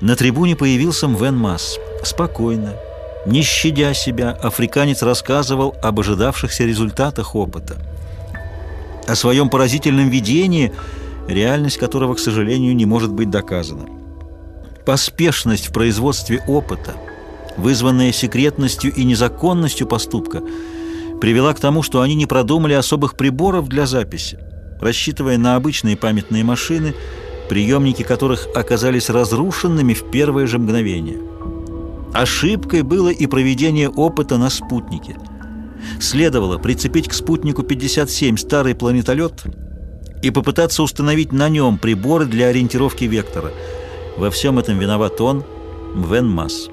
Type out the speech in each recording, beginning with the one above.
На трибуне появился Мвен Масс. Спокойно, не щадя себя, африканец рассказывал об ожидавшихся результатах опыта. О своем поразительном видении, реальность которого, к сожалению, не может быть доказана. Поспешность в производстве опыта, вызванная секретностью и незаконностью поступка, привела к тому, что они не продумали особых приборов для записи, рассчитывая на обычные памятные машины, приемники которых оказались разрушенными в первое же мгновение. Ошибкой было и проведение опыта на спутнике. Следовало прицепить к спутнику 57 старый планетолет и попытаться установить на нем приборы для ориентировки вектора. Во всем этом виноват он, Вен Масс.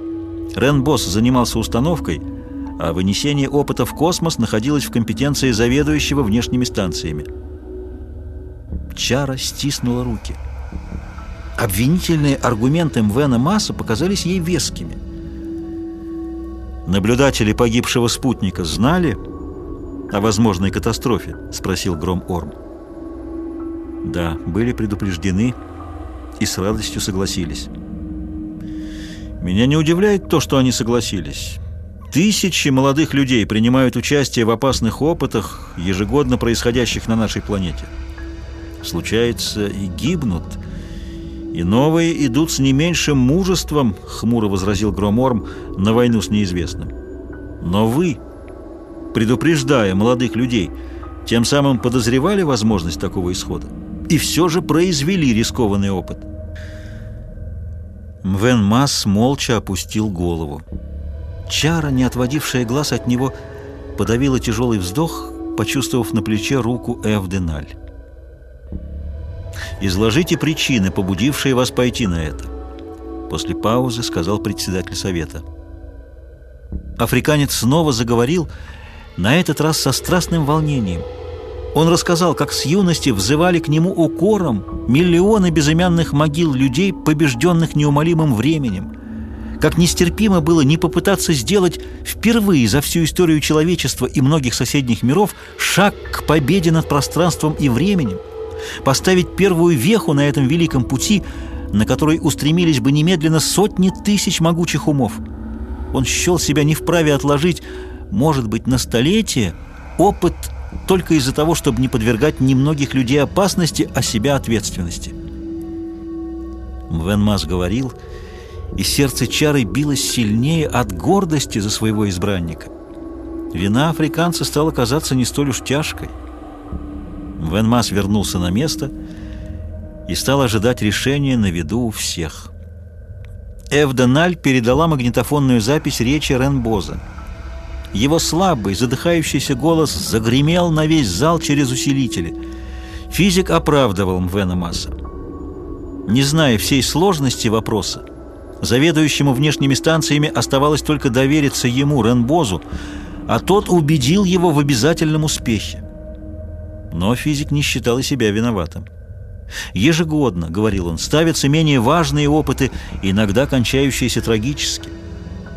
Рен Босс занимался установкой, а вынесение опыта в космос находилось в компетенции заведующего внешними станциями. Чара стиснула руки. Обвинительные аргументы Мвена Масса показались ей вескими. «Наблюдатели погибшего спутника знали о возможной катастрофе?» — спросил Гром Орм. «Да, были предупреждены и с радостью согласились». «Меня не удивляет то, что они согласились». Тысячи молодых людей принимают участие в опасных опытах, ежегодно происходящих на нашей планете. Случается, и гибнут, и новые идут с не меньшим мужеством, хмуро возразил Громорм, на войну с неизвестным. Но вы, предупреждая молодых людей, тем самым подозревали возможность такого исхода и все же произвели рискованный опыт. Мвен Масс молча опустил голову. Чара, не отводившая глаз от него, подавила тяжелый вздох, почувствовав на плече руку Эвденаль. «Изложите причины, побудившие вас пойти на это», — после паузы сказал председатель совета. Африканец снова заговорил, на этот раз со страстным волнением. Он рассказал, как с юности взывали к нему укором миллионы безымянных могил людей, побежденных неумолимым временем, как нестерпимо было не попытаться сделать впервые за всю историю человечества и многих соседних миров шаг к победе над пространством и временем, поставить первую веху на этом великом пути, на который устремились бы немедленно сотни тысяч могучих умов. Он счел себя не вправе отложить, может быть, на столетие, опыт только из-за того, чтобы не подвергать немногих людей опасности, а себя ответственности. Мвенмас говорил, и сердце Чары билось сильнее от гордости за своего избранника. Вина африканца стала казаться не столь уж тяжкой. Венмас вернулся на место и стал ожидать решения на виду у всех. Эвденаль передала магнитофонную запись речи Ренбоза. Его слабый, задыхающийся голос загремел на весь зал через усилители. Физик оправдывал Мвена Масса. Не зная всей сложности вопроса, заведующему внешними станциями оставалось только довериться ему, Ренбозу, а тот убедил его в обязательном успехе. Но физик не считал и себя виноватым. Ежегодно, говорил он, ставятся менее важные опыты, иногда кончающиеся трагически.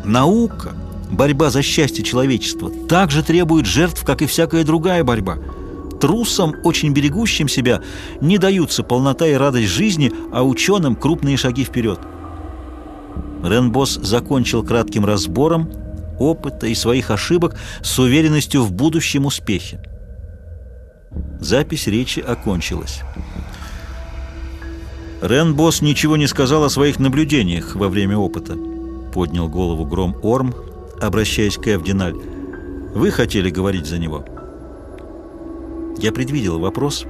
Наука, борьба за счастье человечества, также требует жертв, как и всякая другая борьба. Трусам, очень берегущим себя, не даются полнота и радость жизни, а ученым крупные шаги вперед. Ренбос закончил кратким разбором опыта и своих ошибок с уверенностью в будущем успехе. Запись речи окончилась. Ренбос ничего не сказал о своих наблюдениях во время опыта. Поднял голову Гром Орм, обращаясь к Эвдиналь. «Вы хотели говорить за него?» «Я предвидела вопрос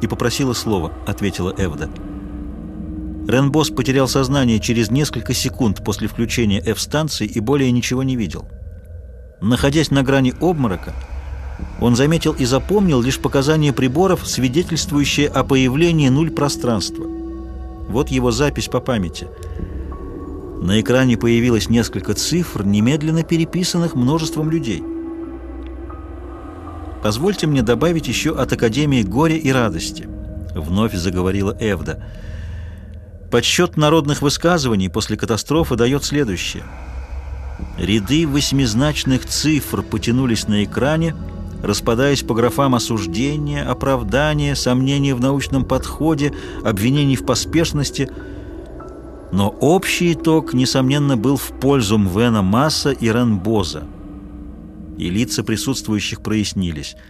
и попросила слова», — ответила Эвда. Ренбос потерял сознание через несколько секунд после включения F-станции и более ничего не видел. Находясь на грани обморока, он заметил и запомнил лишь показания приборов, свидетельствующие о появлении нуль пространства. Вот его запись по памяти. На экране появилось несколько цифр, немедленно переписанных множеством людей. «Позвольте мне добавить еще от Академии горя и радости», — вновь заговорила Эвда. «Подсчет народных высказываний после катастрофы дает следующее. Ряды восьмизначных цифр потянулись на экране, — распадаясь по графам осуждения, оправдания, сомнений в научном подходе, обвинений в поспешности. Но общий итог, несомненно, был в пользу Мвена Масса и Ренбоза. И лица присутствующих прояснились –